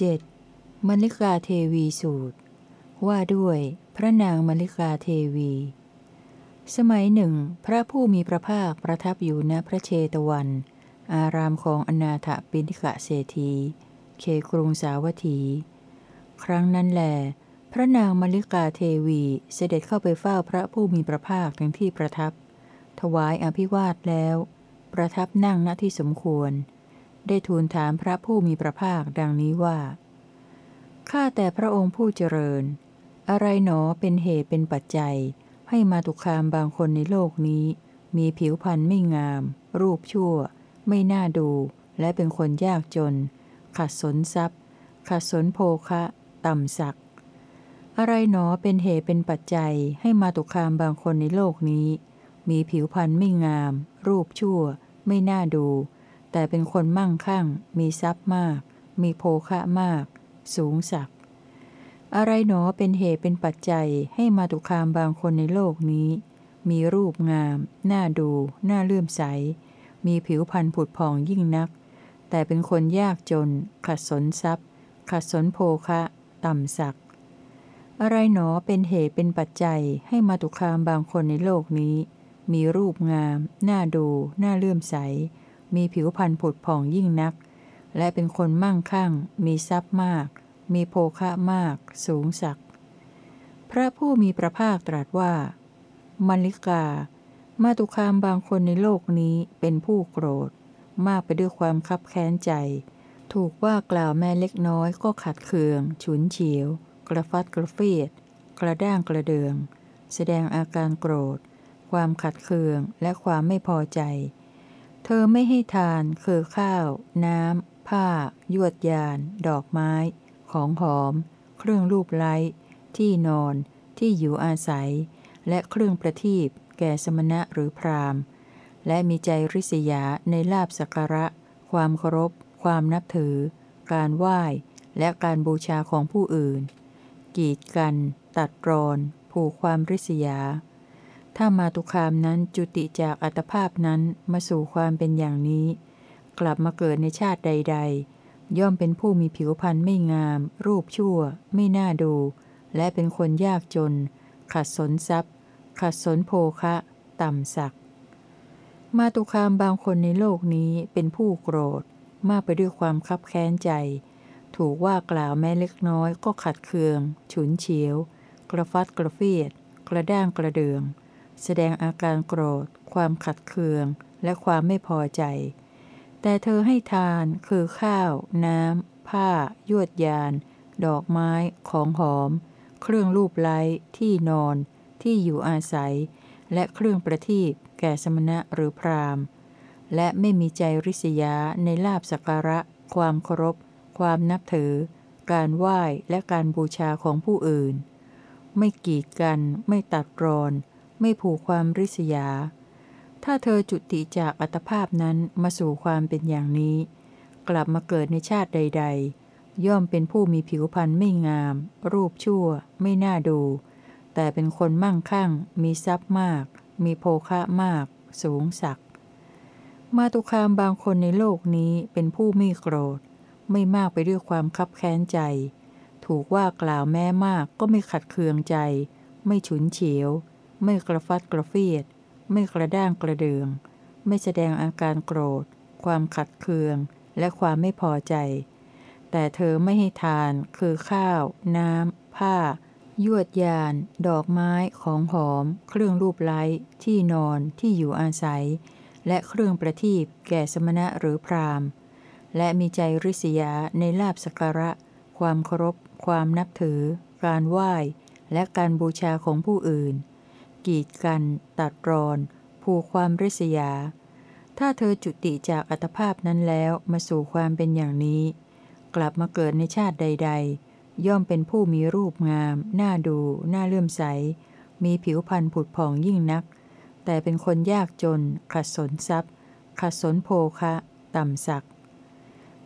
7. มลิกาเทวีสูตร ว่าด้วยพระนางมลิกาเทวี สมัยหนึ่ง พระผู้มีพระภาคประทับอยู่ณพระเชตวัน อารามของอนาถปิณิกะเศรษฐีเคกรุงสาวัตถี ครั้งนั้นแหลพระนางมลิกาเทวีเสด็จเข้าไปเฝ้าพระผู้มีพระภาคถึงที่ประทับ ถวายอภิวาทแล้ว ประทับนั่งณที่สมควร ได้ทูลถามพระผู้มีพระภาคดังนี้ว่า ข้าแต่พระองค์ผู้เจริญ อะไรหนอเป็นเหตุเป็นปัจจัย ให้มาตุคามบางคนในโลกนี้ มีผิวพรรณไม่งาม รูปชั่ว ไม่น่าดู และเป็นคนยากจน ขัดสนทรัพย์ ขัดสนโภคะ ต่ำสักอะไรหนอเป็นเหตุเป็นปัจจัย ให้มาตุคามบางคนในโลกนี้ มีผิวพรรณไม่งาม รูปชั่ว ไม่น่าดู แต่เป็นคนมั่งคั่ง มีทรัพย์มาก มีโภคะมาก สูงสัก อะไรหนอเป็นเหตุเป็นปัจจัยให้มาตุคามบางคนในโลกนี้ มีรูปงาม น่าดู น่าเลื่อมใส มีผิวพรรณผุดผ่องยิ่งนัก แต่เป็นคนยากจน ขัดสนทรัพย์ ขัดสนโภคะ ต่ำสัก อะไรหนอเป็นเหตุเป็นปัจจัยให้มาตุคามบางคนในโลกนี้ มีรูปงาม น่าดู น่าเลื่อมใส มีผิวพรรณผุดผ่องยิ่งนัก และเป็นคนมั่งคั่ง มีทรัพย์มาก มีโภคะมาก สูงสัก พระผู้มีพระภาคตรัสว่า มัลิกา มาตุคามบางคนในโลกนี้เป็นผู้โกรธ มากไปด้วยความคับแค้นใจ ถูกว่ากล่าวแม่เล็กน้อยก็ขัดเคือง ฉุนเฉียว กระฟัดกระเฟียด กระด้างกระเดือง แสดงอาการโกรธ ความขัดเคืองและความไม่พอใจ เธอไม่ให้ทานคือข้าว น้ำ ผ้า ยวดยาน ดอกไม้ ของหอม เครื่องรูปไล้ ที่นอน ที่อยู่อาศัย และเครื่องประทีปแก่สมณะหรือพราหมณ์ และมีใจริษยาในลาบสักการะ ความเคารพ ความนับถือ การไหว้ และการบูชาของผู้อื่น กีดกัน ตัดรอน ผูกความริษยา ถ้ามาตุคามนั้นจุติจากอัตภาพนั้นมาสู่ความเป็นอย่างนี้ กลับมาเกิดในชาติใด ๆ ย่อมเป็นผู้มีผิวพรรณไม่งาม รูปชั่ว ไม่น่าดู และเป็นคนยากจน ขัดสนทรัพย์ ขัดสนโภคะ ต่ำสักมาตุคามบางคนในโลกนี้เป็นผู้โกรธ มากไปด้วยความคับแค้นใจ ถูกว่ากล่าวแม้เล็กน้อยก็ขัดเคือง ฉุนเฉียว กระฟัดกระเฟียด กระด้างกระเดือง แสดงอาการโกรธ ความขัดเคือง และความไม่พอใจ แต่เธอให้ทานคือข้าว น้ำ ผ้า ยวดยาน ดอกไม้ ของหอม เครื่องรูปไล้ ที่นอน ที่อยู่อาศัย และเครื่องประทีปแก่สมณะหรือพรามและไม่มีใจริษยาในลาบสักการะ ความเคารพ ความนับถือ การไหว้และการบูชาของผู้อื่น ไม่กีดกัน ไม่ตัดรอน ไม่ผูกความริษยา ถ้าเธอจุติจากอัตภาพนั้นมาสู่ความเป็นอย่างนี้ กลับมาเกิดในชาติใด ๆ ย่อมเป็นผู้มีผิวพรรณไม่งาม รูปชั่ว ไม่น่าดู แต่เป็นคนมั่งคั่ง มีทรัพย์มาก มีโภคะมาก สูงสัก มาตุคามบางคนในโลกนี้เป็นผู้ไม่โกรธ ไม่มากไปด้วยความคับแค้นใจ ถูกว่ากล่าวแม้มากก็ไม่ขัดเคืองใจ ไม่ฉุนเฉียว ไม่กระฟัดกระเฟียด ไม่กระด้างกระเดือง ไม่แสดงอาการโกรธ ความขัดเคือง และความไม่พอใจ แต่เธอไม่ให้ทานคือข้าว น้ำ ผ้า ยวดยาน ดอกไม้ ของหอม เครื่องรูปไล้ ที่นอน ที่อยู่อาศัย และเครื่องประทีปแก่สมณะหรือพรามและมีใจริษยาในลาบสการะ ความเคารพ ความนับถือ การไหว้ และการบูชาของผู้อื่น กีดกัน ตัดรอน ผูกความริษยา ถ้าเธอจุติจากอัตภาพนั้นแล้วมาสู่ความเป็นอย่างนี้ กลับมาเกิดในชาติใด ๆ ย่อมเป็นผู้มีรูปงาม น่าดู น่าเลื่อมใส มีผิวพรรณผุดผ่องยิ่งนัก แต่เป็นคนยากจน ขัดสนทรัพย์ ขัดสนโภคะ ต่ำสัก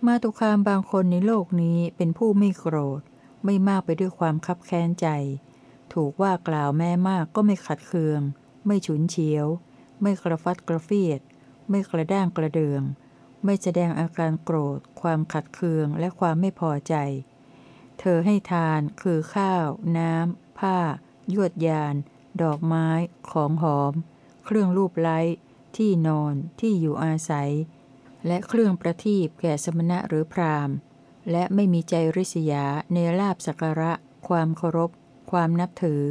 มาตุคามบางคนในโลกนี้เป็นผู้ไม่โกรธ ไม่มากไปด้วยความคับแค้นใจ ถูกว่ากล่าวแม้มากก็ไม่ขัดเคือง ไม่ฉุนเฉียว ไม่กระฟัดกระเฟียด ไม่กระด้างกระเดือง ไม่แสดงอาการโกรธ ความขัดเคืองและความไม่พอใจ เธอให้ทานคือข้าว น้ำ ผ้า ยวดยาน ดอกไม้ ของหอม เครื่องรูปไล้ ที่นอน ที่อยู่อาศัย และเครื่องประทีปแก่สมณะหรือพราหมณ์ และไม่มีใจริษยาในลาบสักการะ ความเคารพ ความนับถือ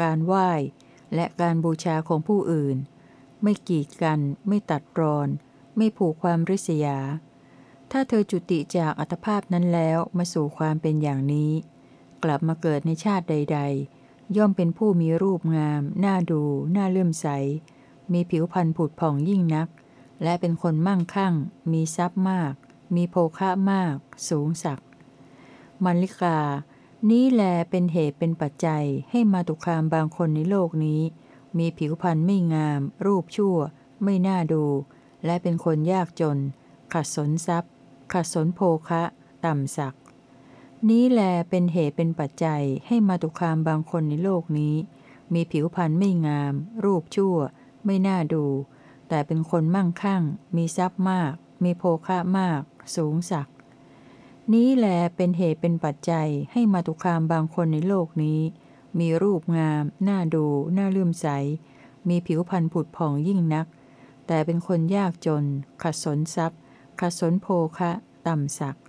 การไหว้ และการบูชาของผู้อื่น ไม่กีดกัน ไม่ตัดรอน ไม่ผูกความริษยา ถ้าเธอจุติจากอัตภาพนั้นแล้วมาสู่ความเป็นอย่างนี้ กลับมาเกิดในชาติใด ๆ ย่อมเป็นผู้มีรูปงาม น่าดู น่าเลื่อมใส มีผิวพรรณผุดผ่องยิ่งนัก และเป็นคนมั่งคั่ง มีทรัพย์มาก มีโภคะมาก สูงสักมันลิกา นี้แลเป็นเหตุเป็นปัจจัยให้มาตุคามบางคนในโลกนี้ มีผิวพรรณไม่งาม รูปชั่ว ไม่น่าดู และเป็นคนยากจน ขัดสนทรัพย์ ขัดสนโภคะ ต่ำสักดิ์นี้แลเป็นเหตุเป็นปัจจัยให้มาตุคามบางคนในโลกนี้ มีผิวพรรณไม่งาม รูปชั่ว ไม่น่าดู แต่เป็นคนมั่งคั่ง มีทรัพย์มาก มีโภคะมาก สูงสักดิ นี้แลเป็นเหตุเป็นปัจจัยให้มาตุคามบางคนในโลกนี้ มีรูปงาม น่าดู น่าเลื่อมใส มีผิวพรรณผุดผ่องยิ่งนัก แต่เป็นคนยากจน ขัดสนทรัพย์ ขัดสนโภคะ ต่ำสักดิ์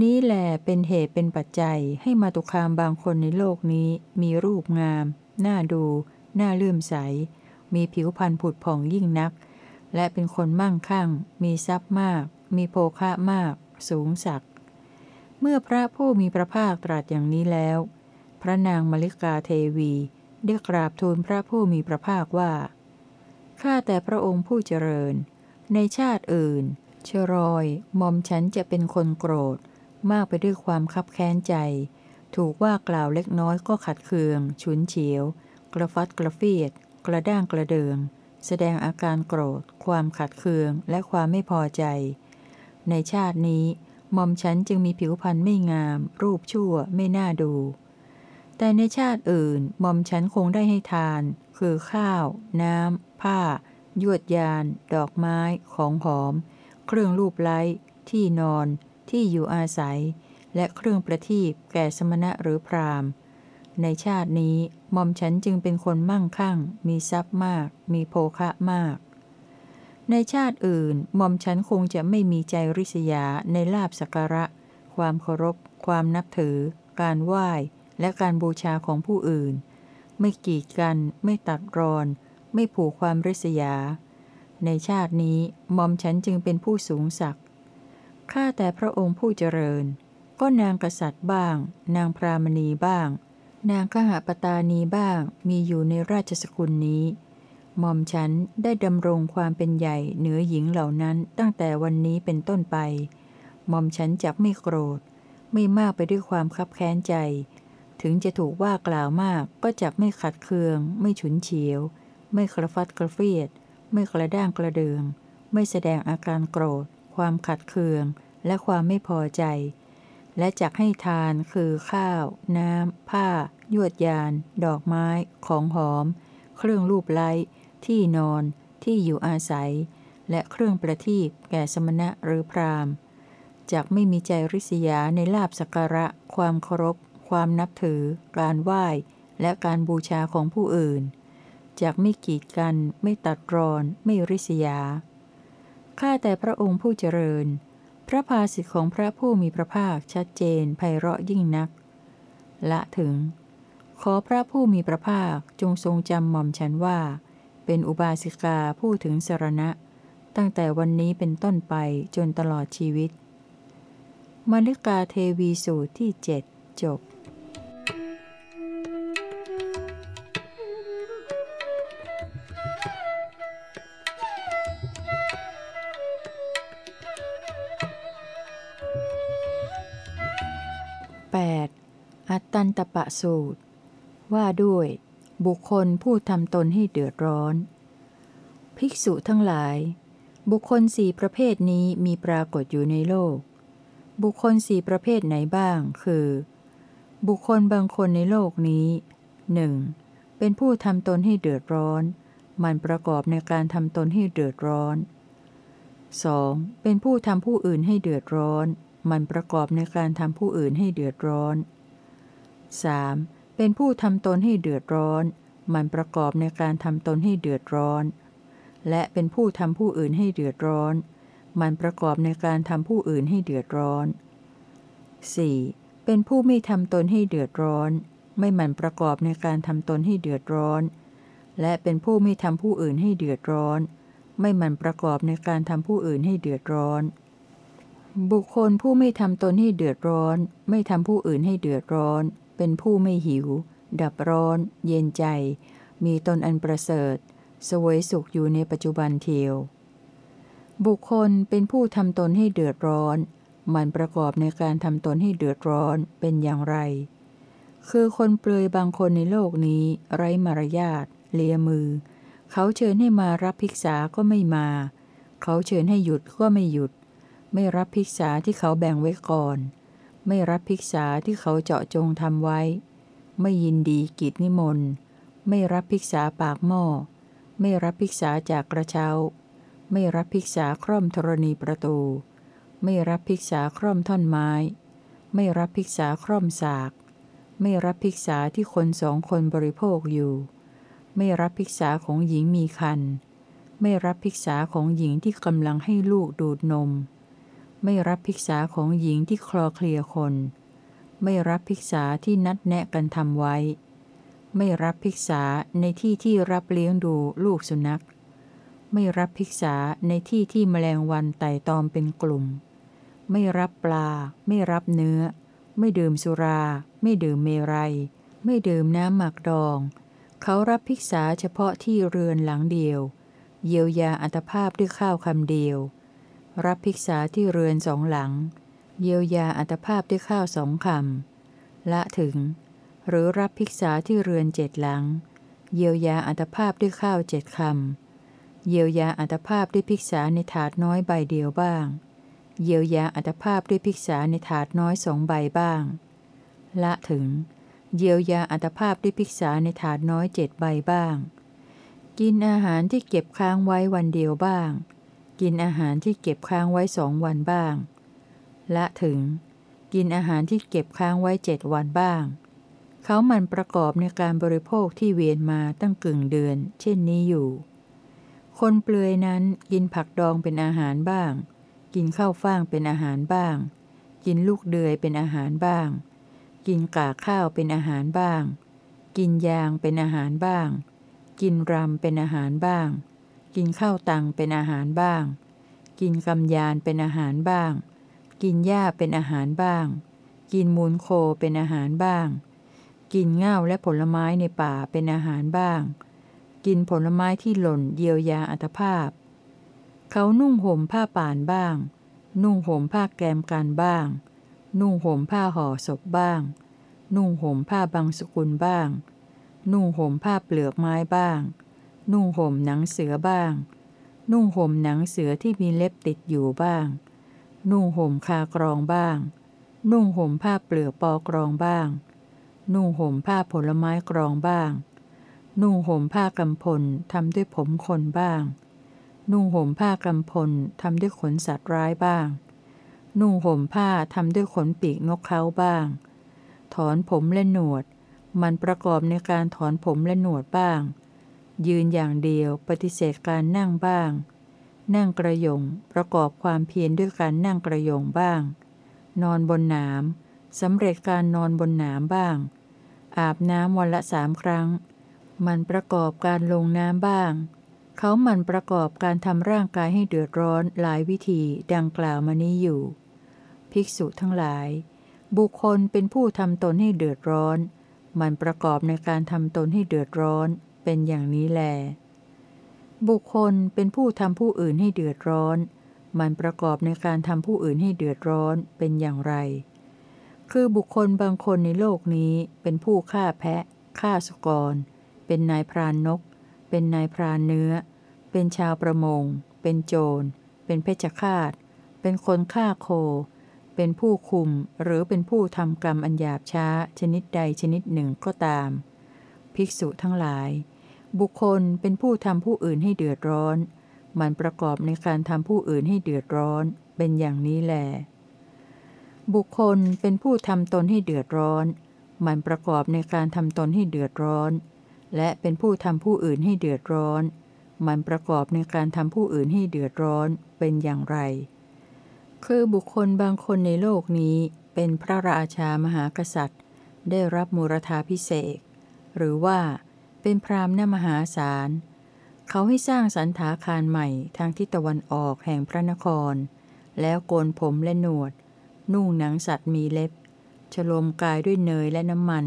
นี้แลเป็นเหตุเป็นปัจจัยให้มาตุคามบางคนในโลกนี้ มีรูปงาม น่าดู น่าเลื่อมใส มีผิวพรรณผุดผ่องยิ่งนัก และเป็นคนมั่งคั่ง มีทรัพย์มาก มีโภคะมาก สูงสักดิ เมื่อพระผู้มีพระภาคตรัสอย่างนี้แล้ว พระนางมลิกาเทวีได้กราบทูลพระผู้มีพระภาคว่า ข้าแต่พระองค์ผู้เจริญ ในชาติอื่น เชรอยมอมฉันจะเป็นคนโกรธ มากไปด้วยความคับแค้นใจ ถูกว่ากล่าวเล็กน้อยก็ขัดเคือง ฉุนเฉียว กระฟัดกระเฟียด กระด้างกระเดือง แสดงอาการโกรธ ความขัดเคืองและความไม่พอใจ ในชาตินี้ ม่อมฉันจึงมีผิวพรรณไม่งาม รูปชั่วไม่น่าดู แต่ในชาติอื่นหม่อมฉันคงได้ให้ทาน คือข้าว น้ำ ผ้า ยวดยาน ดอกไม้ ของหอม เครื่องรูปไล้ ที่นอน ที่อยู่อาศัย และเครื่องประทีปแก่สมณะหรือพราหมณ์ ในชาตินี้หม่อมฉันจึงเป็นคนมั่งคั่ง มีทรัพย์มาก มีโภคะมาก ในชาติอื่นหม่อมฉันคงจะไม่มีใจริษยาในลาบสักการะ ความเคารพ ความนับถือ การไหว้ และการบูชาของผู้อื่น ไม่กีดกัน ไม่ตัดรอน ไม่ผูกความริษยา ในชาตินี้หม่อมฉันจึงเป็นผู้สูงศักดิ์ข้าแต่พระองค์ผู้เจริญ ก็นางกษัตริย์บ้าง นางพรามณีบ้าง นางขหปตานีบ้างมีอยู่ในราชสกุลนี้ หม่อมฉันได้ดำรงความเป็นใหญ่เหนือหญิงเหล่านั้นตั้งแต่วันนี้เป็นต้นไป หม่อมฉันจักไม่โกรธ ไม่มากไปด้วยความคับแค้นใจ ถึงจะถูกว่ากล่าวมากก็จักไม่ขัดเคือง ไม่ฉุนเฉียว ไม่กระฟัดกระเฟียด ไม่กระด้างกระเดือง ไม่แสดงอาการโกรธ ความขัดเคือง และความไม่พอใจ และจักให้ทานคือข้าว น้ำ ผ้า ยวดยาน ดอกไม้ ของหอม เครื่องรูปไล้ ที่นอน ที่อยู่อาศัย และเครื่องประทีปแก่สมณะหรือพราหมณ์จักไม่มีใจริษยาในลาบสักการะ ความเคารพ ความนับถือ การไหว้ และการบูชาของผู้อื่นจักไม่กีดกัน ไม่ตัดรอน ไม่ริษยา ข้าแต่พระองค์ผู้เจริญ พระภาสิทธิของพระผู้มีพระภาคชัดเจนไพเราะยิ่งนัก ละถึง ขอพระผู้มีพระภาคจงทรงจำหม่อมฉันว่า เป็นอุบาสิกาผู้ถึงสรณะ ตั้งแต่วันนี้เป็นต้นไปจนตลอดชีวิต มลิกาเทวีสูตรที่เจ็ดจบ 8. อัตตันตปะสูตร ว่าด้วย บุคคลผู้ทำตนให้เดือดร้อน ภิกษุทั้งหลาย บุคคลสี่ประเภทนี้มีปรากฏอยู่ในโลก บุคคลสี่ประเภทไหนบ้าง คือ บุคคลบางคนในโลกนี้หนึ่งเป็นผู้ทำตนให้เดือดร้อน มันประกอบในการทำตนให้เดือดร้อน 2. เป็นผู้ทำผู้อื่นให้เดือดร้อน มันประกอบในการทำผู้อื่นให้เดือดร้อน 3. เป็นผู้ทำตนให้เดือดร้อน มันประกอบในการทำตนให้เดือดร้อน และเป็นผู้ทำผู้อื่นให้เดือดร้อน มันประกอบในการทำผู้อื่นให้เดือดร้อน 4. เป็นผู้ไม่ทำตนให้เดือดร้อน ไม่มันประกอบในการทำตนให้เดือดร้อน และเป็นผู้ไม่ทำผู้อื่นให้เดือดร้อน ไม่มันประกอบในการทำผู้อื่นให้เดือดร้อน บุคคลผู้ไม่ทำตนให้เดือดร้อน ไม่ทำผู้อื่นให้เดือดร้อน เป็นผู้ไม่หิว ดับร้อน เย็นใจ มีตนอันประเสริฐ สวยสุขอยู่ในปัจจุบันเทียว บุคคลเป็นผู้ทำตนให้เดือดร้อน มันประกอบในการทำตนให้เดือดร้อนเป็นอย่างไร คือคนเปลือยบางคนในโลกนี้ ไร้มารยาทเลียมือ เขาเชิญให้มารับภิกษาก็ไม่มา เขาเชิญให้หยุดก็ไม่หยุด ไม่รับภิกษาที่เขาแบ่งไว้ก่อน ไม่รับภิกษาที่เขาเจาะจงทำไว้ ไม่ยินดีกิจนิมนต์ ไม่รับภิกษาปากหม้อ ไม่รับภิกษาจากกระเช้า ไม่รับภิกษาคร่อมธรณีประตู ไม่รับภิกษาคร่อมท่อนไม้ ไม่รับภิกษาคร่อมสาก ไม่รับภิกษาที่คนสองคนบริโภคอยู่ ไม่รับภิกษาของหญิงมีคัน ไม่รับภิกษาของหญิงที่กำลังให้ลูกดูดนม ไม่รับภิกษาของหญิงที่คลอเคลียคน ไม่รับภิกษาที่นัดแนะกันทำไว้ ไม่รับภิกษาในที่ที่รับเลี้ยงดูลูกสุนัข ไม่รับภิกษาในที่ที่แมลงวันไต่ตอมเป็นกลุ่ม ไม่รับปลา ไม่รับเนื้อ ไม่ดื่มสุรา ไม่ดื่มเมรัย ไม่ดื่มน้ำหมักดอง เขารับภิกษาเฉพาะที่เรือนหลังเดียว เยียวยาอัตภาพด้วยข้าวคำเดียว รับภิกษาที่เรือนสองหลัง เยียวยาอัตภาพด้วยข้าวสองคำละถึง หรือรับภิกษาที่เรือนเจ็ดหลัง เยียวยาอัตภาพด้วยข้าวเจ็ดคำเยียวยาอัตภาพด้วยภิกษาในถาดน้อยใบเดียวบ้าง เยียวยาอัตภาพด้วยภิกษาในถาดน้อยสองใบบ้าง ละถึง เยียวยาอัตภาพด้วยภิกษาในถาดน้อยเจ็ดใบบ้าง กินอาหารที่เก็บค้างไว้วันเดียวบ้าง กินอาหารที่เก็บค้างไว้สองวันบ้าง ละถึง กินอาหารที่เก็บค้างไว้เจ็ดวันบ้าง เขามันประกอบในการบริโภคที่เวียนมาตั้งกึ่งเดือน เช่นนี้อยู่ คนเปลือยนั้นกินผักดองเป็นอาหารบ้าง กินข้าวฟ่างเป็นอาหารบ้าง กินลูกเดือยเป็นอาหารบ้าง กินกาข้าวเป็นอาหารบ้าง กินยางเป็นอาหารบ้าง กินรำเป็นอาหารบ้าง กินข้าวตังเป็นอาหารบ้าง กินกำยานเป็นอาหารบ้าง กินหญ้าเป็นอาหารบ้าง กินมูลโคเป็นอาหารบ้าง กินเง่าและผลไม้ในป่าเป็นอาหารบ้าง กินผลไม้ที่หล่นเยียวยาอัตภาพ เขานุ่งห่มผ้าป่านบ้าง นุ่งห่มผ้าแกมกันบ้าง นุ่งห่มผ้าห่อศพบ้าง นุ่งห่มผ้าบางสกุลบ้าง นุ่งห่มผ้าเปลือกไม้บ้าง นุ่งห่มหนังเสือบ้าง นุ่งห่มหนังเสือที่มีเล็บติดอยู่บ้าง นุ่งห่มคากรองบ้าง นุ่งห่มผ้าเปลือกปอกรองบ้าง นุ่งห่มผ้าผลไม้กรองบ้าง นุ่งห่มผ้ากำพลทำด้วยผมคนบ้าง นุ่งห่มผ้ากำพลทำด้วยขนสัตว์ร้ายบ้าง นุ่งห่มผ้าทำด้วยขนปีกนกเขาบ้าง ถอนผมและหนวด มันประกอบในการถอนผมและหนวดบ้าง ยืนอย่างเดียวปฏิเสธการนั่งบ้าง นั่งกระยงประกอบความเพียรด้วยการนั่งกระยงบ้าง นอนบนหนามสำเร็จการนอนบนหนามบ้าง อาบน้ำวันละสามครั้ง มันประกอบการลงน้ำบ้าง เขามันประกอบการทำร่างกายให้เดือดร้อนหลายวิธีดังกล่าวมานี้อยู่ ภิกษุทั้งหลาย บุคคลเป็นผู้ทำตนให้เดือดร้อน มันประกอบในการทำตนให้เดือดร้อน เป็นอย่างนี้แล บุคคลเป็นผู้ทำผู้อื่นให้เดือดร้อน มันประกอบในการทำผู้อื่นให้เดือดร้อนเป็นอย่างไร คือบุคคลบางคนในโลกนี้เป็นผู้ฆ่าแพะฆ่าสุกร เป็นนายพรานนก เป็นนายพรานเนื้อ เป็นชาวประมง เป็นโจร เป็นเพชฌฆาต เป็นคนฆ่าโค เป็นผู้คุมหรือเป็นผู้ทำกรรมอันหยาบช้าชนิดใดชนิดหนึ่งก็ตาม ภิกษุทั้งหลาย บุคคลเป็นผู้ทำผู้อื่นให้เดือดร้อน มันประกอบในการทำผู้อื่นให้เดือดร้อน เป็นอย่างนี้แหลบุคคลเป็นผู้ทำตนให้เดือดร้อน มันประกอบในการทำตนให้เดือดร้อน และเป็นผู้ทำผู้อื่นให้เดือดร้อน มันประกอบในการทำผู้อื่นให้เดือดร้อน เป็นอย่างไร คือบุคคลบางคนในโลกนี้เป็นพระราชามหากษัตริย์ ได้รับมูรธาพิเศษ หรือว่าเป็นพรามณมหาศาล เขาให้สร้างสันถาคารใหม่ทางทิศตะวันออกแห่งพระนคร แล้วโกนผมและหนวด นุ่งหนังสัตว์มีเล็บ ฉลมกายด้วยเนยและน้ำมัน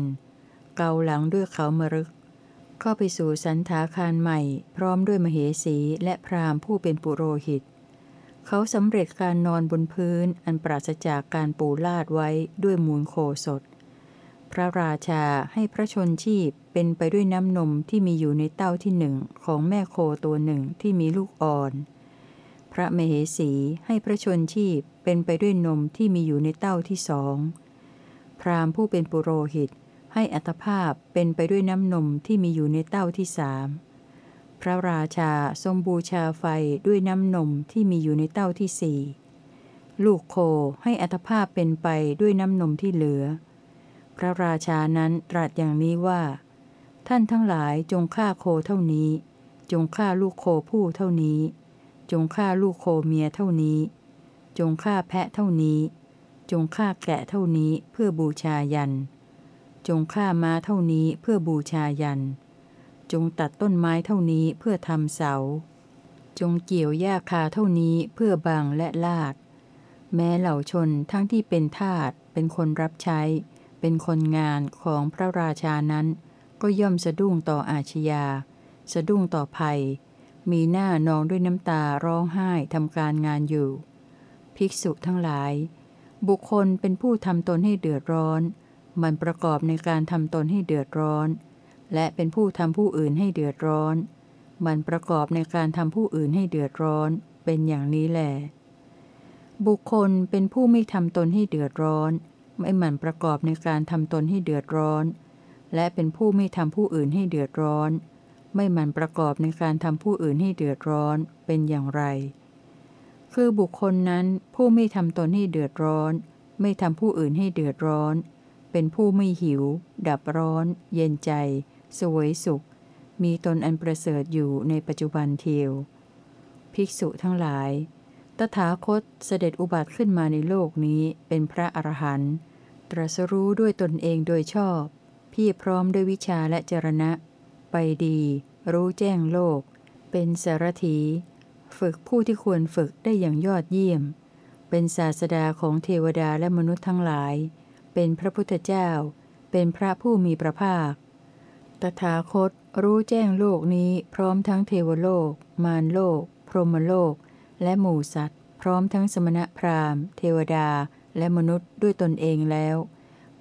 เกาหลังด้วยเขามรึก เข้าไปสู่สันถาคารใหม่ พร้อมด้วยมเหสีและพราหมณ์ผู้เป็นปุโรหิต เขาสำเร็จการนอนบนพื้นอันปราศจากการปูลาดไว้ด้วยมูลโคสด พระราชาให้พระชนชีพเป็นไปด้วยน้ำนมที่มีอยู่ในเต้าที่หนึ่งของแม่โคตัวหนึ่งที่มีลูกอ่อน พระมเหสีให้พระชนชีพเป็นไปด้วยนมที่มีอยู่ในเต้าที่สอง พราหมณ์ผู้เป็นปุโรหิต ให้อัตภาพเป็นไปด้วยน้ำนมที่มีอยู่ในเต้าที่สามพระราชาทรงบูชาไฟด้วยน้ำนมที่มีอยู่ในเต้าที่สี่ลูกโคให้อัตภาพเป็นไปด้วยน้ำนมที่เหลือ พระราชานั้นตรัสอย่างนี้ว่า ท่านทั้งหลายจงฆ่าโคเท่านี้ จงฆ่าลูกโคผู้เท่านี้ จงฆ่าลูกโคเมียเท่านี้ จงฆ่าแพะเท่านี้ จงฆ่าแกะเท่านี้เพื่อบูชายัน จงฆ่าม้าเท่านี้เพื่อบูชายัน จงตัดต้นไม้เท่านี้เพื่อทำเสา จงเกี่ยวหญ้าคาเท่านี้เพื่อบังและลาด แม้เหล่าชนทั้งที่เป็นทาสเป็นคนรับใช้ เป็นคนงานของพระราชานั้น ก็ย่อมสะดุ้งต่ออาชญา สะดุ้งต่อภัย มีหน้านองด้วยน้ำตาร้องไห้ทำการงานอยู่ ภิกษุทั้งหลาย บุคคลเป็นผู้ทำตนให้เดือดร้อน มันประกอบในการทำตนให้เดือดร้อน และเป็นผู้ทำผู้อื่นให้เดือดร้อน มันประกอบในการทำผู้อื่นให้เดือดร้อน เป็นอย่างนี้แหละบุคคลเป็นผู้ไม่ทำตนให้เดือดร้อน ไม่หมั่นประกอบในการทำตนให้เดือดร้อน และเป็นผู้ไม่ทำผู้อื่นให้เดือดร้อน ไม่หมั่นประกอบในการทำผู้อื่นให้เดือดร้อนเป็นอย่างไร คือบุคคลนั้นผู้ไม่ทำตนให้เดือดร้อน ไม่ทำผู้อื่นให้เดือดร้อน เป็นผู้ไม่หิว ดับร้อน เย็นใจ สวยสุข มีตนอันประเสริฐอยู่ในปัจจุบันเทียว ภิกษุทั้งหลาย ตถาคตเสด็จอุบัติขึ้นมาในโลกนี้เป็นพระอรหันต์ตรัสรู้ด้วยตนเองโดยชอบ พี่พร้อมด้วยวิชาและจรณะ ไปดี รู้แจ้งโลก เป็นสารถี ฝึกผู้ที่ควรฝึกได้อย่างยอดเยี่ยม เป็นศาสดาของเทวดาและมนุษย์ทั้งหลาย เป็นพระพุทธเจ้า เป็นพระผู้มีพระภาค ตถาคตรู้แจ้งโลกนี้พร้อมทั้งเทวโลก มารโลก พรหมโลก และหมู่สัตว์ พร้อมทั้งสมณพราหมณ์ เทวดา และมนุษย์ด้วยตนเองแล้ว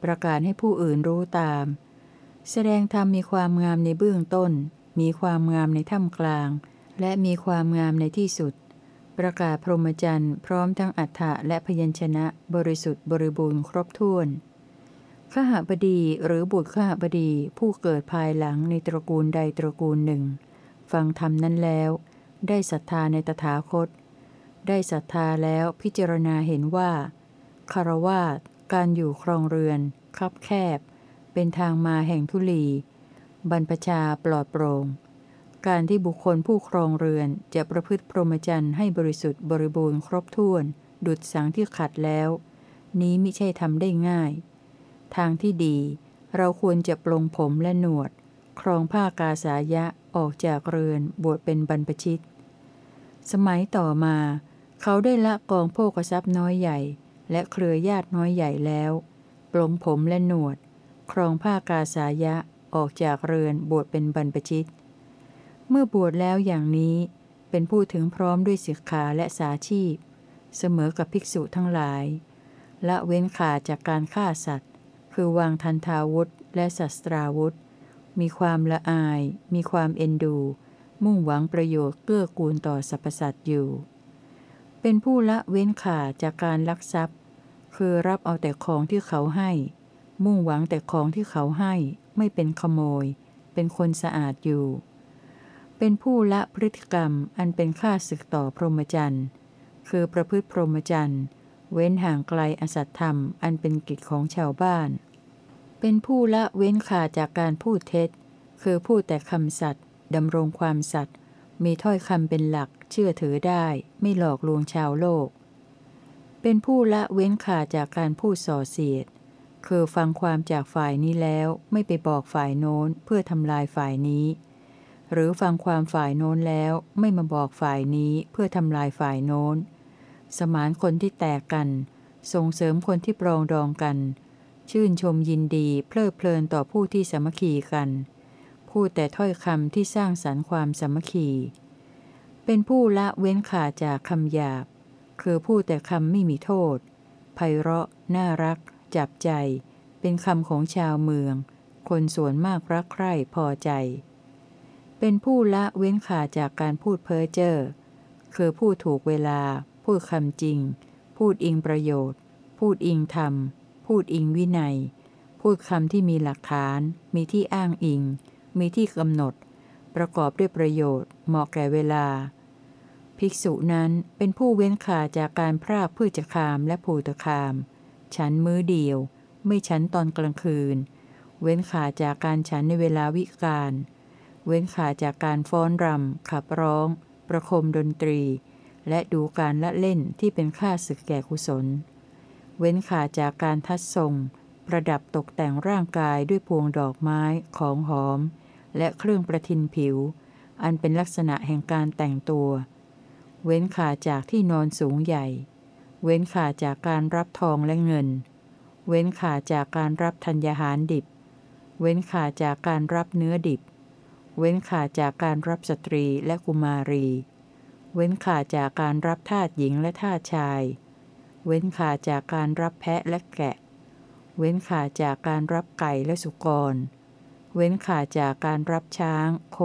ประกาศให้ผู้อื่นรู้ตาม แสดงธรรมมีความงามในเบื้องต้น มีความงามในท่ามกลาง และมีความงามในที่สุด ประกาศพรหมจรรย์พร้อมทั้งอัฏฐะและพยัญชนะบริสุทธิ์บริบูรณ์ครบถ้วนขหบดีหรือบุตรขหบดีผู้เกิดภายหลังในตระกูลใดตระกูลหนึ่ง ฟังธรรมนั้นแล้ว ได้ศรัทธาในตถาคต ได้ศรัทธาแล้วพิจารณาเห็นว่าคารวาสการอยู่ครองเรือน คับแคบ เป็นทางมาแห่งทุลี บรรพชาปลอดโปรง่ง การที่บุคคลผู้ครองเรือนจะประพฤติพรหมจรรย์ให้บริสุทธิ์บริบูรณ์ครบถ้วน ดุดสังที่ขัดแล้ว นี้ไม่ใช่ทำได้ง่าย ทางที่ดี เราควรจะปลงผมและหนวด ครองผ้ากาสายะออกจากเรือนบวชเป็นบรรพชิต สมัยต่อมา เขาได้ละกองโภกทรัพย์น้อยใหญ่ และเครือญาติน้อยใหญ่แล้วปลงผมและหนวด ครองผ้ากาสายะออกจากเรือนบวชเป็นบรรพชิต เมื่อบวชแล้วอย่างนี้เป็นผู้ถึงพร้อมด้วยศิกขาและสาชีพ เสมอกับภิกษุทั้งหลาย ละเว้นขาจากการฆ่าสัตว์ คือวางทันทาวุธและศัตราวุธ มีความละอาย มีความเอ็นดู มุ่งหวังประโยชน์เกื้อกูลต่อสรรพสัตว์อยู่ เป็นผู้ละเว้นขาดจากการลักทรัพย์ คือรับเอาแต่ของที่เขาให้ มุ่งหวังแต่ของที่เขาให้ไม่เป็นขโมย เป็นคนสะอาดอยู่ เป็นผู้ละพฤติกรรมอันเป็นค่าศึกต่อพรหมจรรย์ คือประพฤติพรหมจรรย์ เว้นห่างไกลอสัตธรรมอันเป็นกิจของชาวบ้าน เป็นผู้ละเว้นขาดจากการพูดเท็จ คือพูดแต่คำสัตย์ดำรงความสัตย์ มีถ้อยคำเป็นหลัก เชื่อถือได้ ไม่หลอกลวงชาวโลก เป็นผู้ละเว้นขาดจากการพูดส่อเสียด คือฟังความจากฝ่ายนี้แล้วไม่ไปบอกฝ่ายโน้นเพื่อทำลายฝ่ายนี้ หรือฟังความฝ่ายโน้นแล้วไม่มาบอกฝ่ายนี้เพื่อทำลายฝ่ายโน้น สมานคนที่แตกกัน ส่งเสริมคนที่ปรองดองกัน ชื่นชมยินดีเพลิดเพลินต่อผู้ที่สามัคคีกัน พูดแต่ถ้อยคำที่สร้างสรรค์ความสามัคคี เป็นผู้ละเว้นขาจากคำหยาบ คือพูดแต่คำไม่มีโทษ ไพเราะ น่ารัก จับใจ เป็นคำของชาวเมือง คนส่วนมากรักใคร่พอใจ เป็นผู้ละเว้นขาจากการพูดเพ้อเจ้อ คือพูดถูกเวลา พูดคำจริง พูดอิงประโยชน์ พูดอิงธรรม พูดอิงวินัย พูดคำที่มีหลักฐาน มีที่อ้างอิง มีที่กำหนด ประกอบด้วยประโยชน์ เหมาะแก่เวลา ภิกษุนั้นเป็นผู้เว้นขาจากการพรากพืชคามและภูตคาม ฉันมื้อเดียว ไม่ฉันตอนกลางคืน เว้นขาจากการฉันในเวลาวิกาลเว้นขาจากการฟ้อนรำขับร้อง ประคมดนตรี และดูการละเล่นที่เป็นค่าศึกแก่กุศล เว้นขาจากการทัดทรงประดับตกแต่งร่างกายด้วยพวงดอกไม้ของหอม และเครื่องประทินผิว อันเป็นลักษณะแห่งการแต่งตัว เว้นขาดจากที่นอนสูงใหญ่ เว้นขาดจากการรับทองและเงิน เว้นขาดจากการรับธัญญาหารดิบ เว้นขาดจากการรับเนื้อดิบ เว้นขาดจากการรับสตรีและกุมารี เว้นขาดจากการรับทาสหญิงและทาสชาย เว้นขาดจากการรับแพะและแกะ เว้นขาดจากการรับไก่และสุกร เว้นขาดจากการรับช้าง โค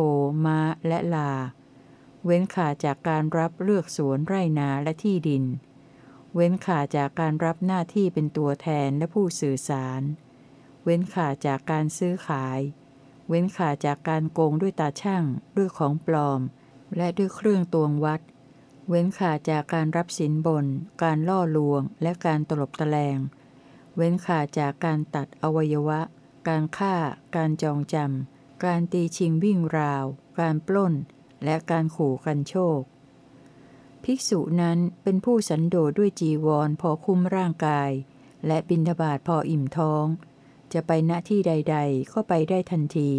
ม้า และลา เว้นขาดจากการรับเลือกสวนไร่นาและที่ดิน เว้นขาดจากการรับหน้าที่เป็นตัวแทนและผู้สื่อสาร เว้นขาดจากการซื้อขาย เว้นขาดจากการโกงด้วยตาช่าง ด้วยของปลอม และด้วยเครื่องตวงวัด เว้นขาดจากการรับสินบน การล่อลวง และการตลบตะแลง เว้นขาดจากการตัดอวัยวะ การฆ่า การจองจำ การตีชิงวิ่งราว การปล้น และการขู่กันโชค ภิกษุนั้นเป็นผู้สันโดษด้วยจีวรพอคุ้มร่างกาย และบินทบาทพออิ่มท้อง จะไปณที่ใด ๆ ก็ไปได้ทันที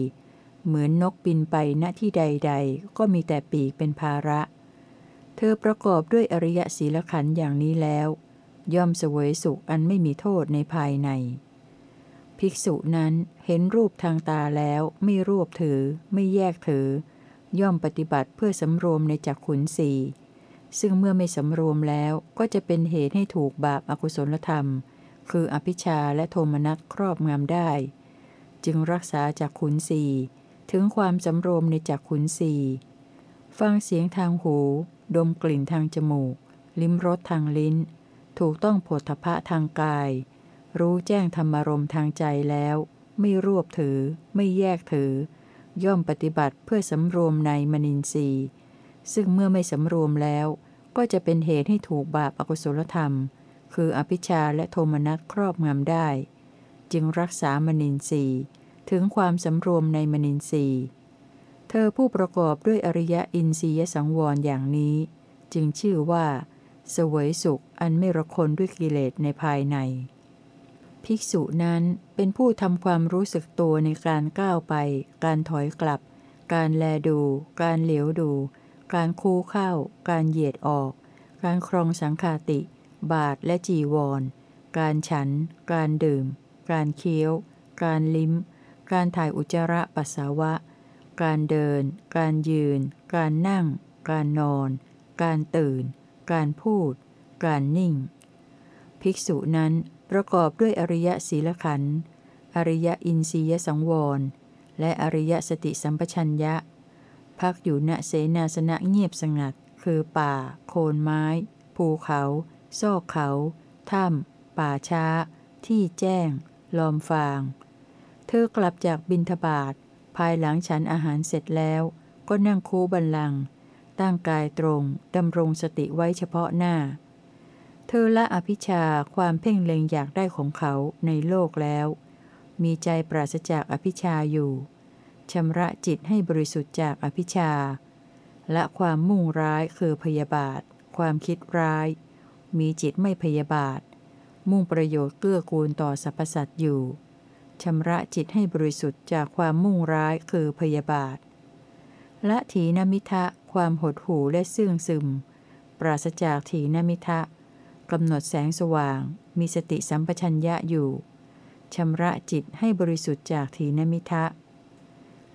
เหมือนนกบินไปณที่ใด ๆ ก็มีแต่ปีกเป็นภาระ เธอประกอบด้วยอริยศีลขันธ์อย่างนี้แล้ว ย่อมเสวยสุขอันไม่มีโทษในภายใน ภิกษุนั้นเห็นรูปทางตาแล้วไม่รวบถือ ไม่แยกถือ ย่อมปฏิบัติเพื่อสำรวมในจักขุนสีซึ่งเมื่อไม่สำรวมแล้วก็จะเป็นเหตุให้ถูกบาปอากุศลธรรม คืออภิชาและโทมนัสครอบงำได้ จึงรักษาจากขุนสีถึงความสำรวมในจักขุนสีฟังเสียงทางหู ดมกลิ่นทางจมูก ลิ้มรสทางลิ้น ถูกต้องผลทพะทางกาย รู้แจ้งธรรมรมทางใจแล้ว ไม่รวบถือ ไม่แยกถือ ย่อมปฏิบัติเพื่อสำรวมในมนินทรีย์ซึ่งเมื่อไม่สำรวมแล้ว ก็จะเป็นเหตุให้ถูกบาปอกุศลธรรม คืออภิชาและโทมนัสครอบงำได้ จึงรักษามนินทรีย์ถึงความสำรวมในมนินทรีย์เธอผู้ประกอบด้วยอริยอินทรียสังวรอย่างนี้ จึงชื่อว่า เสวยสุขอันไม่ระคนด้วยกิเลสในภายใน ภิกษุนั้นเป็นผู้ทำความรู้สึกตัวในการก้าวไป การถอยกลับ การแลดู การเหลียวดู การคูเข้า การเหยียดออก การครองสังคาติ บาทและจีวร การฉัน การดื่ม การเคี้ยว การลิ้ม การถ่ายอุจจาระปัสสาวะ การเดิน การยืน การนั่ง การนอน การตื่น การพูด การนิ่ง ภิกษุนั้น ประกอบด้วยอริยศีลขันธ์อริยอินทรียสังวร และอริยสติสัมปชัญญะ พักอยู่ณเสนาสนะเงียบสงัด คือป่า โคนไม้ ภูเขา ซอกเขา ถ้ำ ป่าช้า ที่แจ้ง ลอมฟาง เธอกลับจากบินทบาท ภายหลังฉันอาหารเสร็จแล้ว ก็นั่งคูบันลัง ตั้งกายตรง ดำรงสติไว้เฉพาะหน้า เธอละอภิชาความเพ่งเล็งอยากได้ของเขาในโลกแล้ว มีใจปราศจากอภิชาอยู่ชำระจิตให้บริสุทธิ์จากอภิชา และความมุ่งร้ายคือพยาบาท ความคิดร้าย มีจิตไม่พยาบาท มุ่งประโยชน์เกื้อกูลต่อสรรพสัตว์อยู่ชำระจิตให้บริสุทธิ์จากความมุ่งร้ายคือพยาบาท ละถีนมิทะความหดหู่และเสื่งซึม ปราศจากถีนมิทะ กำหนดแสงสว่าง มีสติสัมปชัญญะอยู่ชำระจิตให้บริสุทธิ์จากถีนมิทะ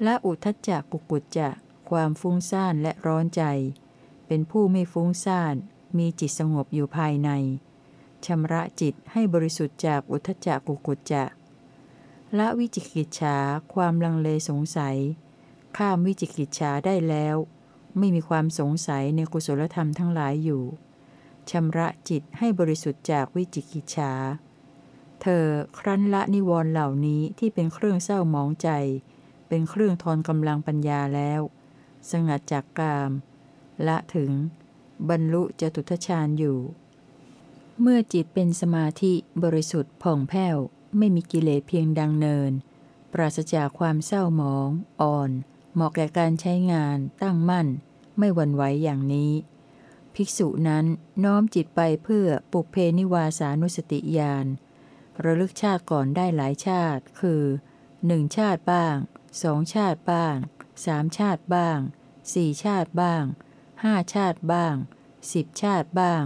และอุทจจะกุกุจจะความฟุ้งซ่านและร้อนใจ เป็นผู้ไม่ฟุ้งซ่าน มีจิตสงบอยู่ภายในชำระจิตให้บริสุทธิ์จากอุทจจะกุกุจจะละวิจิกิจฉาความลังเลสงสัย ข้ามวิจิกิจฉาได้แล้ว ไม่มีความสงสัยในกุศลธรรมทั้งหลายอยู่ ชำระจิตให้บริสุทธิ์จากวิจิกิจฉา เธอครั้นละนิวรณ์เหล่านี้ที่เป็นเครื่องเศร้าหมองใจ เป็นเครื่องทอนกำลังปัญญาแล้ว สงัดจากกาม ละถึง บรรลุจตุทชาญอยู่ เมื่อจิตเป็นสมาธิบริสุทธิ์ผ่องแผ้ว ไม่มีกิเลสเพียงดังเนิน ปราศจากความเศร้าหมอง อ่อน เหมาะแก่การใช้งาน ตั้งมั่น ไม่หวั่นไหวอย่างนี้ ภิกษุนั้นน้อมจิตไปเพื่อปุเพนิวาสานุสติญาณระลึกชาติก่อนได้หลายชาติ คือหนึ่งชาติบ้างสองชาติบ้างสามชาติบ้างสี่ชาติบ้างห้าชาติบ้างสิบชาติบ้าง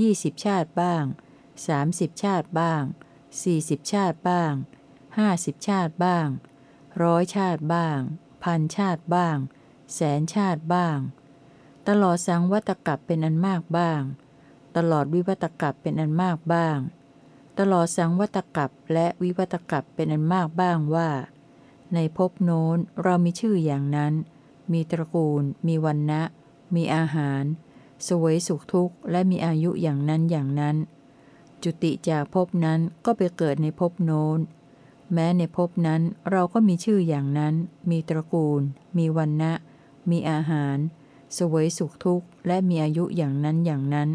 ยี่สิบชาติบ้างสามสิบชาติบ้างสี่สิบชาติบ้างห้าสิบชาติบ้างร้อยชาติบ้าง พันชาติบ้าง แสนชาติบ้าง ตลอดสังวัตกับเป็นอันมากบ้าง ตลอดวิวัตกับเป็นอันมากบ้าง ตลอดสังวัตกับและวิวัตกับเป็นอันมากบ้างว่า ในภพโน้นเรามีชื่ออย่างนั้น มีตระกูล มีวันนะมีอาหาร สวยสุขทุกข์และมีอายุอย่างนั้นอย่างนั้น จุติจากภพนั้นก็ไปเกิดในภพโน้น แม้ในภพนั้นเราก็มีชื่ออย่างนั้น มีตระกูล มีวันนะมีอาหาร สวยสุขทุกข์และมีอายุอย่างนั้นอย่างนั้น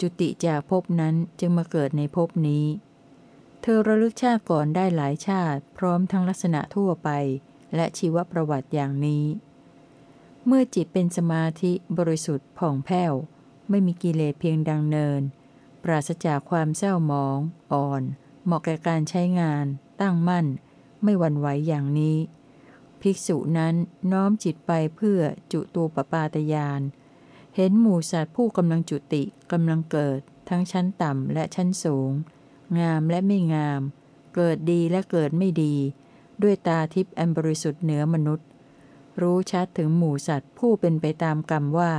จุติจากภพนั้นจึงมาเกิดในภพนี้ เธอระลึกชาติก่อนได้หลายชาติ พร้อมทั้งลักษณะทั่วไป และชีวประวัติอย่างนี้ เมื่อจิตเป็นสมาธิบริสุทธิ์ผ่องแผ้ว ไม่มีกิเลสเพียงดังเนิน ปราศจากความเศร้าหมอง อ่อน เหมาะแก่การใช้งาน ตั้งมั่น ไม่หวั่นไหวอย่างนี้ ภิกษุนั้นน้อมจิตไปเพื่อจุตูปปาตยาน เห็นหมู่สัตว์ผู้กำลังจุติกำลังเกิด ทั้งชั้นต่ำและชั้นสูง งามและไม่งาม เกิดดีและเกิดไม่ดี ด้วยตาทิพย์อันบริสุทธิ์เหนือมนุษย์ รู้ชัดถึงหมู่สัตว์ผู้เป็นไปตามกรรมว่า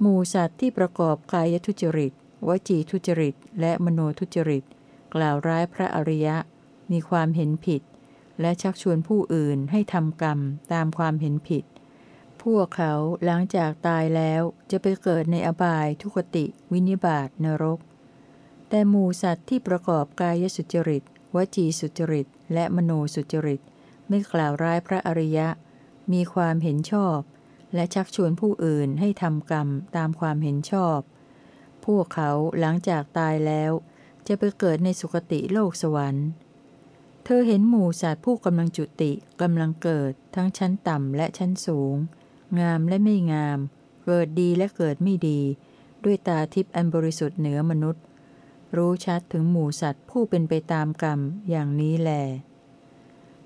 หมู่สัตว์ที่ประกอบกายทุจริต วจีทุจริต และมโนทุจริต กล่าวร้ายพระอริยะ มีความเห็นผิด และชักชวนผู้อื่นให้ทำกรรมตามความเห็นผิด พวกเขาหลังจากตายแล้วจะไปเกิดในอบายทุกติ วินิบาตนรก แต่หมูสัตว์ที่ประกอบกายสุจริต วจีสุจริต และมโนสุจริต ไม่กล่าวร้ายพระอริยะ มีความเห็นชอบ และชักชวนผู้อื่นให้ทำกรรมตามความเห็นชอบ พวกเขาหลังจากตายแล้วจะไปเกิดในสุคติโลกสวรรค์ เธอเห็นหมูสัตว์ผู้กำลังจุติกำลังเกิด ทั้งชั้นต่ำและชั้นสูง งามและไม่งาม เกิดดีและเกิดไม่ดี ด้วยตาทิพย์อันบริสุทธิ์เหนือมนุษย์ รู้ชัดถึงหมู่สัตว์ผู้เป็นไปตามกรรมอย่างนี้แล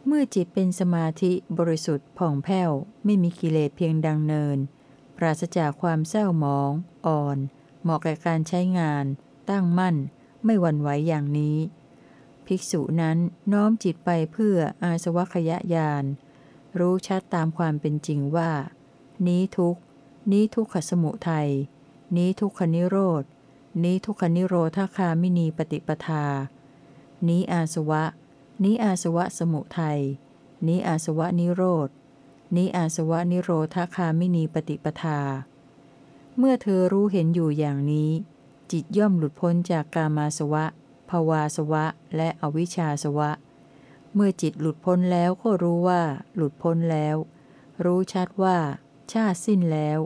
เมื่อจิตเป็นสมาธิบริสุทธิ์ผ่องแผ้ว ไม่มีกิเลสเพียงดังเนิน ปราศจากความเศร้าหมอง อ่อน เหมาะแก่การใช้งาน ตั้งมั่น ไม่หวั่นไหวอย่างนี้ ภิกษุนั้นน้อมจิตไปเพื่ออาสวัคยญาณรู้ชัดตามความเป็นจริงว่า นี้ทุกนี้ทุกขสมุทัย นี้ทุกขนิโรธ นี้ทุกขนิโรธาคามินีปฏิปทา นี้อาสวะ นี้อาสวะสมุทัย นี้อาสวะนิโรธ นี้อาสวะนิโรธาคามินีปฏิปทา เมื่อเธอรู้เห็นอยู่อย่างนี้ จิตย่อมหลุดพ้นจากกามาสวะ ภาวาสวะ และอวิชชาสวะ เมื่อจิตหลุดพ้นแล้วก็รู้ว่า หลุดพ้นแล้ว รู้ชัดว่า ชาติสิ้นแล้ว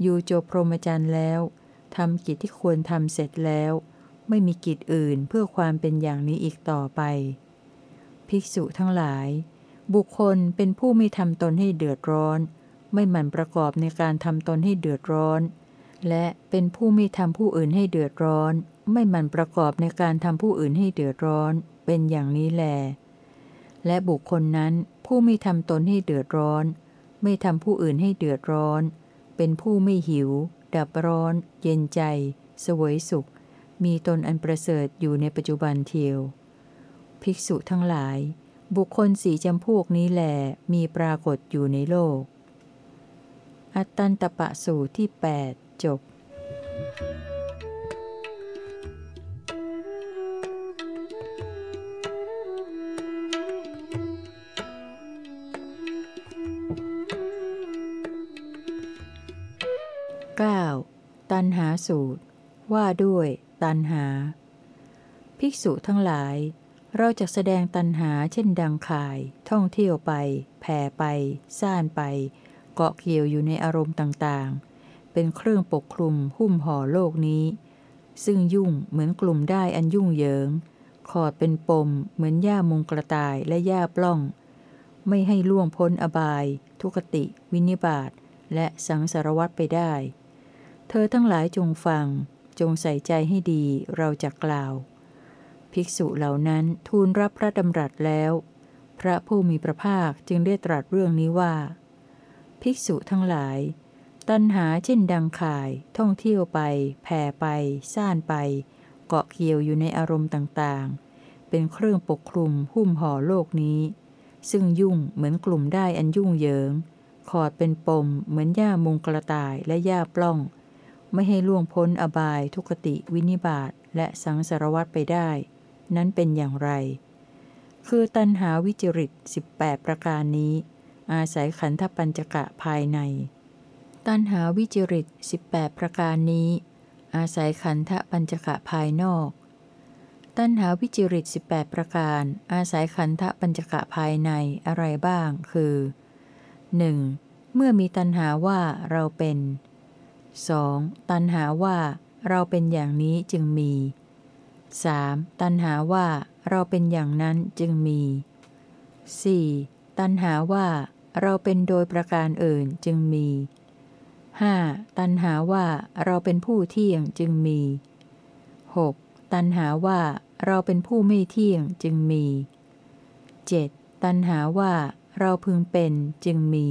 อยู่จบพรหมจรรย์แล้วทำกิจที่ควรทำเสร็จแล้ว ไม่มีกิจอื่นเพื่อความเป็นอย่างนี้อีกต่อไป ภิกษุทั้งหลาย บุคคลเป็นผู้ไม่ทำตนให้เดือดร้อน ไม่หมั่นประกอบในการทำตนให้เดือดร้อน และเป็นผู้ไม่ทำผู้อื่นให้เดือดร้อน ไม่หมั่นประกอบในการทำผู้อื่นให้เดือดร้อน เป็นอย่างนี้แล และบุคคลนั้นผู้ไม่ทำตนให้เดือดร้อน ไม่ทำผู้อื่นให้เดือดร้อน เป็นผู้ไม่หิว ดับร้อน เย็นใจ สวยสุข มีตนอันประเสริฐอยู่ในปัจจุบันเทียว ภิกษุทั้งหลาย บุคคลสีจำพวกนี้แหลมีปรากฏอยู่ในโลก อัตตันตปะสูตรที่ 8 จบ 9. ตั สูตร ว่าด้วย ตันหา ภิกษุทั้งหลาย เราจะแสดงตันหาเช่นดังข่าย ท่องเที่ยวไป แผ่ไป ซ่านไป เกาะเกี่ยวอยู่ในอารมณ์ต่างๆ เป็นเครื่องปกคลุมหุ้มห่อโลกนี้ ซึ่งยุ่งเหมือนกลุ่มได้อันยุ่งเหยิง ขอดเป็นปมเหมือนหญ้ามุงกระต่ายและหญ้าปล้อง ไม่ให้ล่วงพ้นอบาย ทุกติ วินิบาตและสังสารวัตไปได้ เธอทั้งหลายจงฟัง จงใส่ใจให้ดีเราจะกล่าว ภิกษุเหล่านั้นทูลรับพระดำรัสแล้ว พระผู้มีพระภาคจึงได้ตรัสเรื่องนี้ว่า ภิกษุทั้งหลาย ตัณหาเช่นดังข่าย ท่องเที่ยวไป แผ่ไป ซ่านไป เกาะเกี่ยวอยู่ในอารมณ์ต่างๆ เป็นเครื่องปกคลุมหุ้มห่อโลกนี้ ซึ่งยุ่งเหมือนกลุ่มได้อันยุ่งเหยิงขอดเป็นปมเหมือนหญ้ามุงกระต่ายและหญ้าปล้อง ไม่ให้ล่วงพ้นอบายทุกติวินิบาตและสังสารวัตไปได้ นั้นเป็นอย่างไร คือตันหาวิจริต 18 ประการนี้ อาศัยขันธปัญจกะภายใน ตันหาวิจริต 18 ประการนี้ อาศัยขันธปัญจกะภายนอก ตันหาวิจิริต 18 ประการ อาศัยขันธปัญจกะภายในอะไรบ้าง คือ 1. เมื่อมีตัณหาว่าเราเป็น 2. ตัณหาว่าเราเป็นอย่างนี้จึงมี 3. ตัณหาว่าเราเป็นอย่างนั้นจึงมี 4. ตัณหาว่าเราเป็นโดยประการอื่นจึงมี 5. ตัณหาว่าเราเป็นผู้เที่ยงจึงมี 6. ตัณหาว่าเราเป็นผู้ไม่เที่ยงจึงมี 7. ตัณหาว่าเราพึงเป็นจึงมี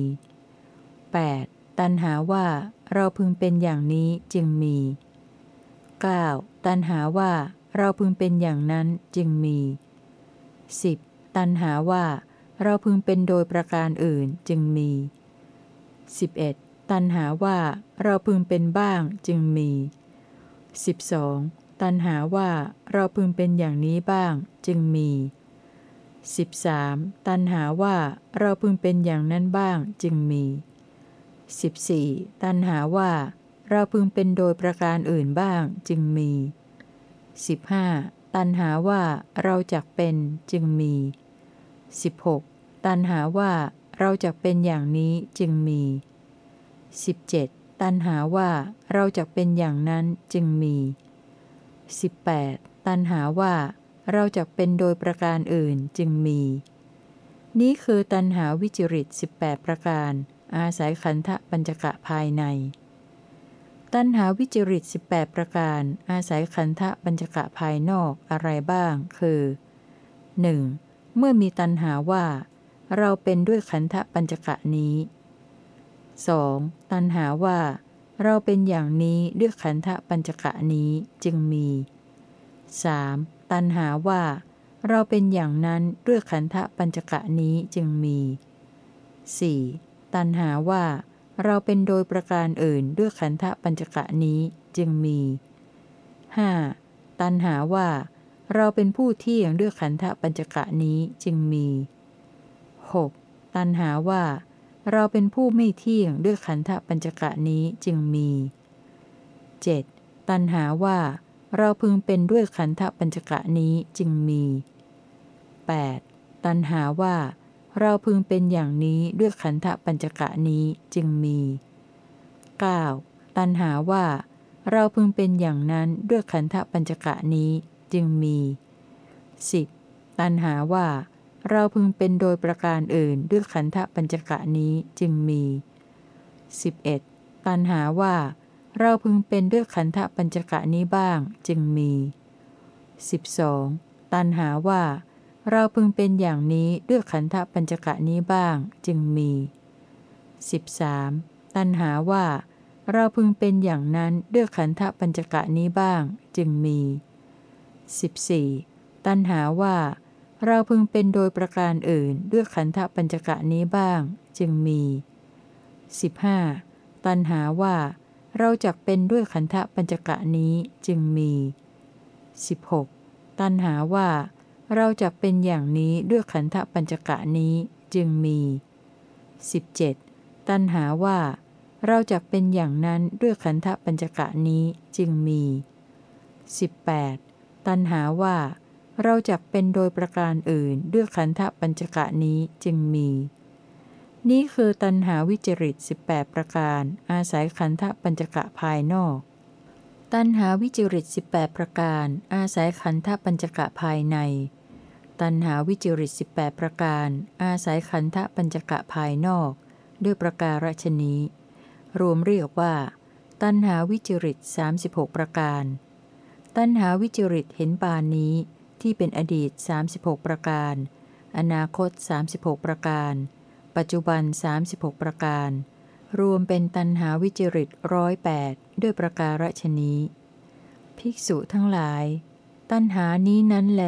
8. ตัณหาว่า เราพึงเป็นอย่างนี้จึงมี 9. ตัณหาว่าเราพึงเป็นอย่างนั้นจึงมี 10. ตัณหาว่า เราพึงเป็นโดยประการอื่นจึงมี 11. ตัณหาว่า เราพึงเป็นบ้างจึงมี 12. ตัณหาว่าเราพึงเป็นอย่างนี้บ้างจึงมี 13. ตัณหาว่าเราพึงเป็นอย่างนั้นบ้างจึงมี 14. ตัณหาว่า เราพึงเป็นโดยประการอื่นบ้างจึงมี 15. ตัณหาว่าเราจักเป็นจึงมี 16. ตัณหาว่าเราจักเป็นอย่างนี้จึงมี 17. ตัณหาว่าเราจักเป็นอย่างนั้นจึงมี 18. ตัณหาว่าเราจักเป็นโดยประการอื่นจึงมี นี้คือตัณหาวิจิริต18 ประการ อาศัยขันธปัญจกะภายใน ตัณหาวิจิริต 18 ประการ อาศัยขันธปัญจกะภายนอกอะไรบ้าง คือ 1. เมื่อมีตัณหาว่า เราเป็นด้วยขันธปัญจกะนี้ 2. ตัณหาว่า เราเป็นอย่างนี้ด้วยขันธปัญจกะนี้จึงมี 3. ตัณหาว่าเราเป็นอย่างนั้นด้วยขันธปัญจกะนี้จึงมี 4. ตัณหาว่า เราเป็นโดยประการอื่นด้วยขันธปัญจกะนี้จึงมี 5. ตัณหาว่า เราเป็นผู้เที่ยงด้วยขันธปัญจกะนี้จึงมี 6. ตัณหาว่า เราเป็นผู้ไม่เที่ยงด้วยขันธปัญจกะนี้จึงมี 7. ตัณหาว่า เราพึงเป็นด้วยขันธปัญจกะนี้จึงมี 8. ตัณหาว่า เราพึงเป็นอย่างนี้ด้วยขันธปัญจกะนี้จึงมี 9. ตัณหาว่า เราพึงเป็นอย่างนั้นด้วยขันธปัญจกะนี้จึงมี 10. ตัณหาว่า เราพึงเป็นโดยประการอื่นด้วยขันธปัญจกะนี้จึงมี 11. ตัณหาว่า เราพึงเป็นด้วยขันธปัญจกะนี้บ้างจึงมี 12. ตัณหาว่า เราพึงเป็นอย่างนี้ด้วยขันธปัญจกะนี้บ้างจึงมี 13. ตัณหาว่า เราพึงเป็นอย่างนั้นด้วยขันธปัญจกะนี้บ้างจึงมี 14. ตัณหาว่า เราพึงเป็นโดยประการอื่นด้วยขันธปัญจกะนี้บ้างจึงมี 15. ตัณหาว่า เราจักเป็นด้วยขันธปัญจกะนี้จึงมี 16. ตัณหาว่า เราจักเป็นอย่างนี้ด้วยขันธปัญจกะนี้จึงมี 17. ตัณหาว่า เราจักเป็นอย่างนั้นด้วยขันธปัญจกะนี้จึงมี 18. ตัณหาว่า เราจักเป็นโดยประการอื่นด้วยขันธปัญจกะนี้จึงมี นี้คือตัณหาวิจริต 18 ประการ อาศัยขันธปัญจกะภายนอก ตัณหาวิจริต 18 ประการ อาศัยขันธปัญจกะภายใน ตัณหาวิจริต18 ประการ อาศัยขันธปัญจกะภายนอก ด้วยประการฉนี้ รวมเรียกว่า ตัณหาวิจริต36 ประการ ตัณหาวิจริตเห็นปานนี้ที่เป็นอดีต 36 ประการ อนาคต 36 ประการ ปัจจุบัน 36 ประการ รวมเป็นตัณหาวิจริตร้อยแปดด้วยประการฉนี้ ภิกษุทั้งหลาย ตัณหานี้นั้นแหล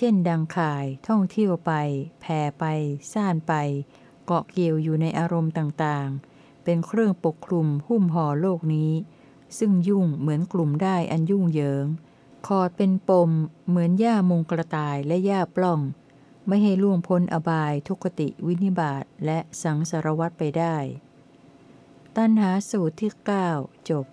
เช่นดังข่ายท่องเที่ยวไป แผ่ไป ซ่านไป เกาะเกี่ยวอยู่ในอารมณ์ต่างๆ เป็นเครื่องปกคลุมหุ้มห่อโลกนี้ ซึ่งยุ่งเหมือนกลุ่มได้อันยุ่งเหยิง คอดเป็นปม เหมือนหญ้ามุงกระต่ายและหญ้าปล้อง ไม่ให้ล่วงพ้นอบายทุกติวินิบาตและสังสารวัตไปได้ ตัณหาสูตรที่ 9 จบ